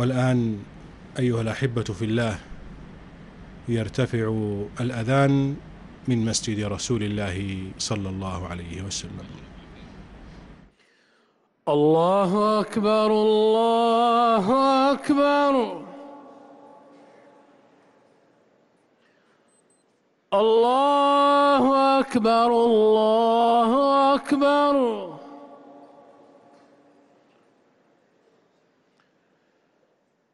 والآن أيها الأحبة في الله يرتفع الأذان من مسجد رسول الله صلى الله عليه وسلم. الله أكبر الله أكبر. الله أكبر الله أكبر.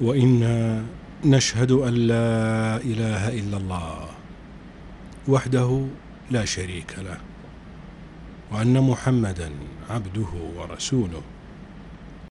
وإنا نشهد أن لا إله إلا الله وحده لا شريك له وأن محمدا عبده ورسوله.